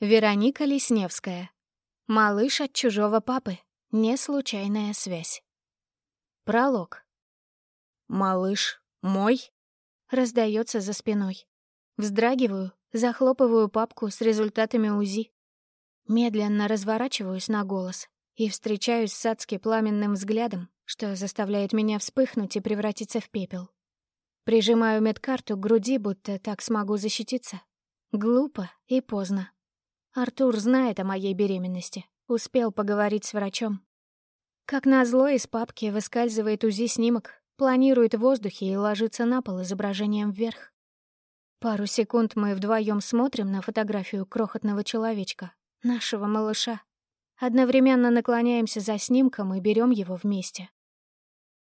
Вероника Лесневская. Малыш от чужого папы. Не случайная связь. Пролог. «Малыш мой?» Раздается за спиной. Вздрагиваю, захлопываю папку с результатами УЗИ. Медленно разворачиваюсь на голос и встречаюсь с адски пламенным взглядом, что заставляет меня вспыхнуть и превратиться в пепел. Прижимаю медкарту к груди, будто так смогу защититься. Глупо и поздно. Артур знает о моей беременности, успел поговорить с врачом. Как назло, из папки выскальзывает УЗИ-снимок, планирует в воздухе и ложится на пол изображением вверх. Пару секунд мы вдвоем смотрим на фотографию крохотного человечка, нашего малыша. Одновременно наклоняемся за снимком и берем его вместе.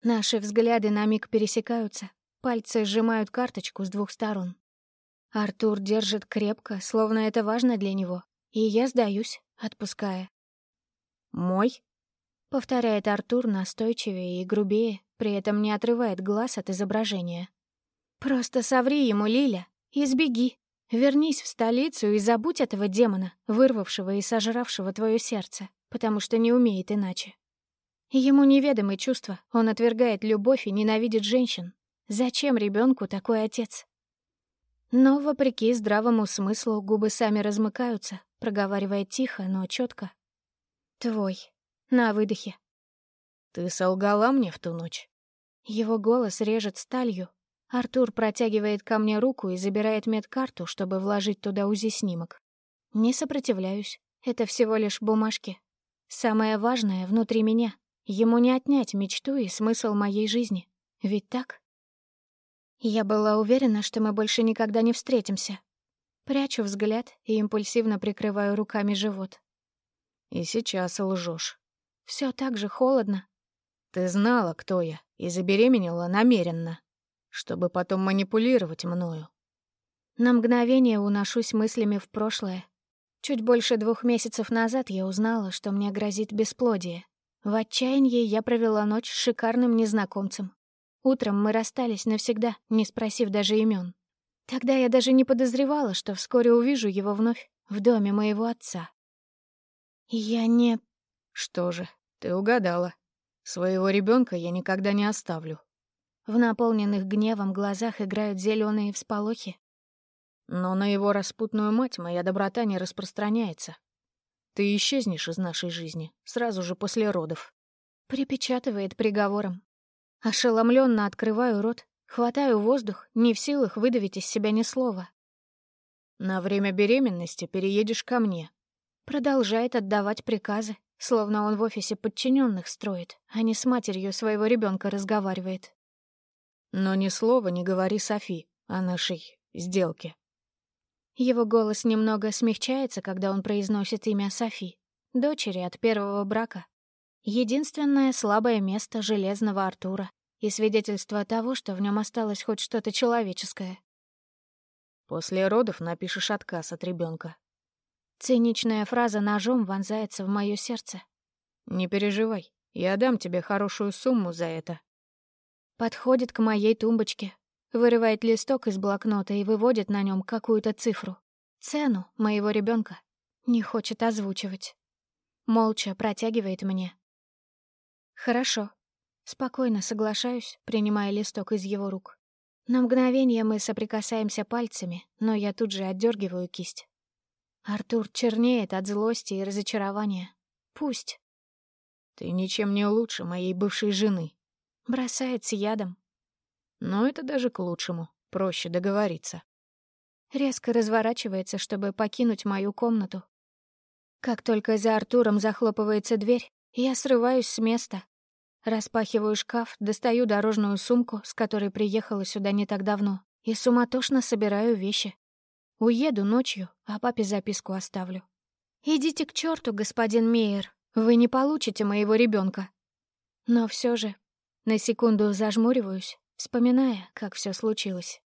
Наши взгляды на миг пересекаются, пальцы сжимают карточку с двух сторон. Артур держит крепко, словно это важно для него, и я сдаюсь, отпуская. «Мой?» — повторяет Артур настойчивее и грубее, при этом не отрывает глаз от изображения. «Просто соври ему, Лиля, и сбеги. Вернись в столицу и забудь этого демона, вырвавшего и сожравшего твое сердце, потому что не умеет иначе. Ему неведомы чувства, он отвергает любовь и ненавидит женщин. Зачем ребенку такой отец? Но, вопреки здравому смыслу, губы сами размыкаются, проговаривая тихо, но четко. «Твой. На выдохе». «Ты солгала мне в ту ночь?» Его голос режет сталью, Артур протягивает ко мне руку и забирает медкарту, чтобы вложить туда УЗИ-снимок. Не сопротивляюсь. Это всего лишь бумажки. Самое важное внутри меня. Ему не отнять мечту и смысл моей жизни. Ведь так? Я была уверена, что мы больше никогда не встретимся. Прячу взгляд и импульсивно прикрываю руками живот. И сейчас лжешь. Все так же холодно. Ты знала, кто я, и забеременела намеренно чтобы потом манипулировать мною. На мгновение уношусь мыслями в прошлое. Чуть больше двух месяцев назад я узнала, что мне грозит бесплодие. В отчаянии я провела ночь с шикарным незнакомцем. Утром мы расстались навсегда, не спросив даже имен. Тогда я даже не подозревала, что вскоре увижу его вновь в доме моего отца. Я не... Что же, ты угадала. Своего ребенка я никогда не оставлю. В наполненных гневом глазах играют зеленые всполохи. Но на его распутную мать моя доброта не распространяется. Ты исчезнешь из нашей жизни сразу же после родов. Припечатывает приговором. Ошеломленно открываю рот, хватаю воздух, не в силах выдавить из себя ни слова. На время беременности переедешь ко мне. Продолжает отдавать приказы, словно он в офисе подчиненных строит, а не с матерью своего ребенка разговаривает. Но ни слова не говори Софи о нашей сделке. Его голос немного смягчается, когда он произносит имя Софи, дочери от первого брака. Единственное слабое место Железного Артура и свидетельство того, что в нем осталось хоть что-то человеческое. После родов напишешь отказ от ребенка. Циничная фраза ножом вонзается в мое сердце. Не переживай, я дам тебе хорошую сумму за это. Подходит к моей тумбочке, вырывает листок из блокнота и выводит на нем какую-то цифру. Цену моего ребенка Не хочет озвучивать. Молча протягивает мне. Хорошо. Спокойно соглашаюсь, принимая листок из его рук. На мгновение мы соприкасаемся пальцами, но я тут же отдергиваю кисть. Артур чернеет от злости и разочарования. Пусть. Ты ничем не лучше моей бывшей жены. Бросается ядом. Но это даже к лучшему. Проще договориться. Резко разворачивается, чтобы покинуть мою комнату. Как только за Артуром захлопывается дверь, я срываюсь с места. Распахиваю шкаф, достаю дорожную сумку, с которой приехала сюда не так давно, и суматошно собираю вещи. Уеду ночью, а папе записку оставлю. «Идите к черту, господин Мейер, вы не получите моего ребенка. Но все же на секунду зажмуриваюсь, вспоминая, как все случилось.